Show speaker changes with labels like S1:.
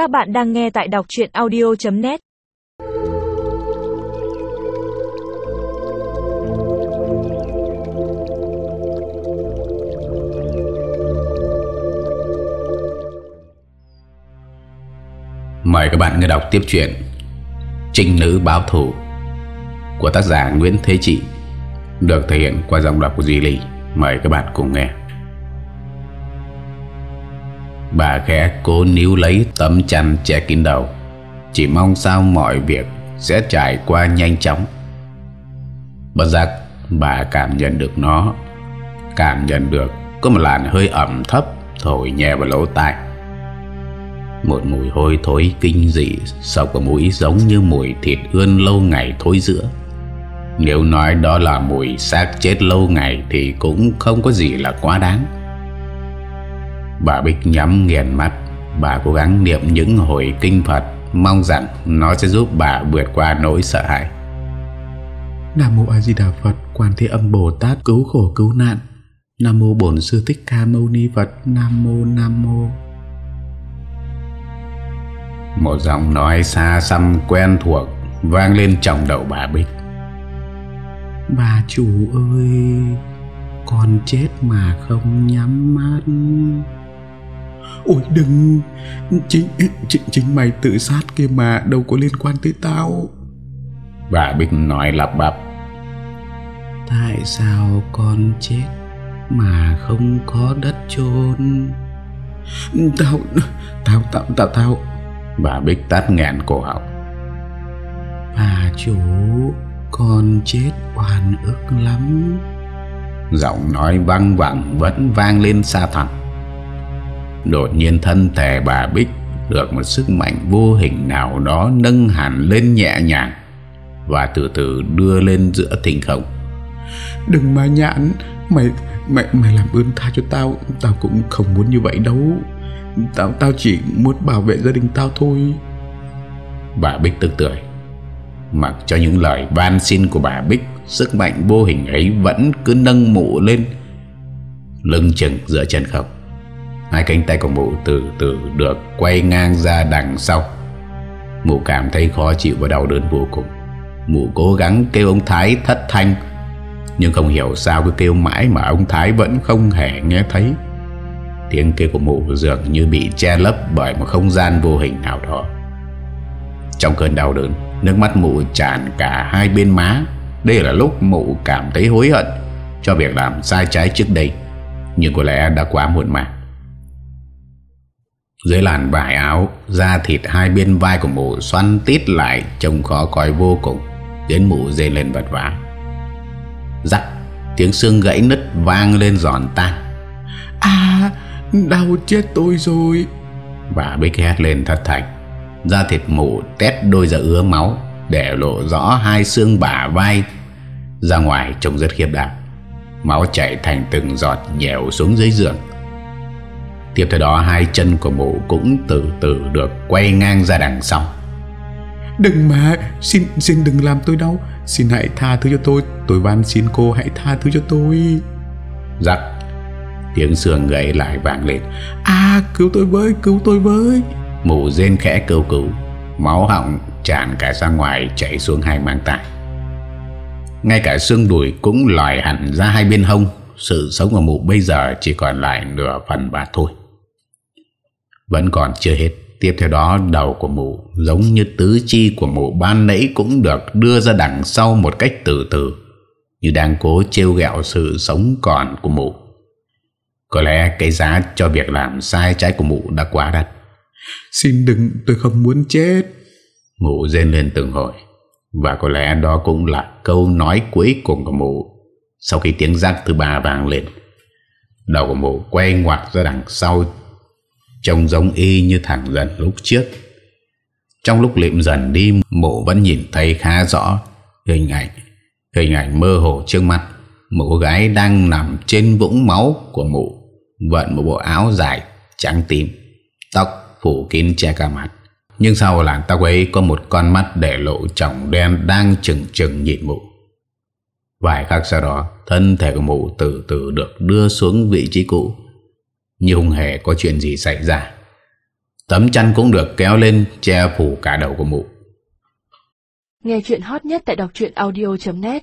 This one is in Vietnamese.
S1: Các bạn đang nghe tại đọc chuyện audio.net
S2: Mời các bạn nghe đọc tiếp chuyện Trinh nữ báo Thủ Của tác giả Nguyễn Thế Trị, Được thể hiện qua giọng đọc của Duy Ly. Mời các bạn cùng nghe. Bà khẽ cố níu lấy tấm chăn che kín đầu. Chỉ mong sao mọi việc sẽ trải qua nhanh chóng. Bất giác, bà cảm nhận được nó. Cảm nhận được có một làn hơi ẩm thấp Thổi nhẹ vào lỗ tai. Một mùi hôi thối kinh dị Sọc vào mũi giống như mùi thịt ươn lâu ngày thối giữa. Nếu nói đó là mùi xác chết lâu ngày Thì cũng không có gì là quá đáng. Bà Bích nhắm nghiền mắt Bà cố gắng niệm những hồi kinh Phật Mong rằng nó sẽ giúp bà vượt qua nỗi sợ hãi
S3: Nam mô A Di Đà Phật, Quan Thế Âm Bồ Tát cứu khổ cứu nạn. Nam mô Bổn Sư Thích Ca Mâu Ni Phật. Nam mô Nam mô.
S2: Một giọng nói xa xăm quen thuộc Vang lên trong đầu bà Bích
S3: Bà chủ ơi, con chết mà không nhắm mắt. Ôi đừng, chính, chính, chính mày tự sát kia mà đâu có liên quan tới tao.
S2: Bà Bích nói lặp bắp
S3: Tại sao con chết mà không có đất chôn? Tao, tao, tao, tao, tao.
S2: Bà Bích tắt nghẹn cổ họng
S3: Bà chủ, con chết oan ức lắm.
S2: Giọng nói văng vẳng vẫn vang lên xa thẳm Đột nhiên thân thể bà Bích Được một sức mạnh vô hình nào đó Nâng hẳn lên nhẹ nhàng Và từ từ đưa lên giữa thinh không
S3: Đừng mà nhãn, mày, mày, mày làm ơn tha cho tao, tao cũng không muốn như vậy đâu. Tao, tao chỉ muốn bảo vệ gia đình tao thôi.
S2: Bà Bích tức tưởi Mặc cho những lời van xin của bà Bích Sức mạnh vô hình ấy vẫn cứ nâng mụ lên Lưng chừng giữa chân không Hai cánh tay của mụ từ từ được quay ngang ra đằng sau. Mụ cảm thấy khó chịu và đau đớn vô cùng. Mụ cố gắng kêu ông Thái thất thanh, Nhưng không hiểu sao cứ kêu mãi mà ông Thái vẫn không hề nghe thấy. Tiếng kêu của mụ dường như bị che lấp bởi một không gian vô hình nào đó. Trong cơn đau đớn, Nước mắt mụ tràn cả hai bên má. Đây là lúc mụ cảm thấy hối hận Cho việc làm sai trái trước đây, Nhưng có lẽ đã quá muộn màng dưới làn vải áo Da thịt hai bên vai của mụ xoăn tít lại Trông khó coi vô cùng Đến mụ dây lên vật vã. Rắc Tiếng xương gãy nứt vang lên giòn tan.
S3: À, đau chết tôi rồi.
S2: Bà Bích hét lên thất thành Da thịt mụ tét đôi ra ứa máu Để lộ rõ hai xương bả vai. Ra ngoài trông rất khiếp đảm. Máu chảy thành từng giọt nhèo xuống dưới giường Tiếp theo đó hai chân của mụ cũng từ từ được quay ngang ra đằng sau
S3: Đừng mà, xin xin đừng làm tôi đau. Xin hãy tha thứ cho tôi. Tôi van xin cô hãy tha thứ cho tôi.
S2: Rắc Tiếng xương gãy lại vang lên
S3: À, cứu tôi với, cứu tôi với.
S2: Mụ rên khẽ kêu cứu Máu họng tràn cả ra ngoài Chảy xuống hai mang tay Ngay cả xương đùi cũng lòi hẳn ra hai bên hông Sự sống của mụ bây giờ Chỉ còn lại nửa phần bát thôi Vẫn còn chưa hết. Tiếp theo đó đầu của mụ Giống như tứ chi của mụ ban nãy Cũng được đưa ra đằng sau một cách từ từ Như đang cố trêu ghẹo sự sống còn của mụ. Có lẽ cái giá cho việc làm sai trái của mụ đã quá đắt.
S3: Xin đừng, tôi không muốn chết.
S2: Mụ rên lên từng hồi. Và có lẽ đó cũng là câu nói cuối cùng của mụ Sau khi tiếng rắc thứ ba vang lên. Đầu của mụ quay ngoặt ra đằng sau Trông giống y như thằng dần lúc trước. Trong lúc liệm dần đi, Mụ vẫn nhìn thấy khá rõ Hình ảnh Hình ảnh mơ hồ trước mắt Một cô gái đang nằm trên vũng máu của mụ, Vận một bộ áo dài trắng tím, Tóc phủ kín che cả mặt. Nhưng sau làn tóc ấy Có một con mắt để lộ trọng đen Đang chừng chừng nhìn mụ. Vài khắc sau đó, Thân thể của mụ từ từ được đưa xuống vị trí cũ. Như không hề có chuyện gì xảy ra. Tấm chăn cũng được kéo lên che phủ cả đầu của mụ.
S1: Nghe chuyện hot nhất tại đọc truyện audio.net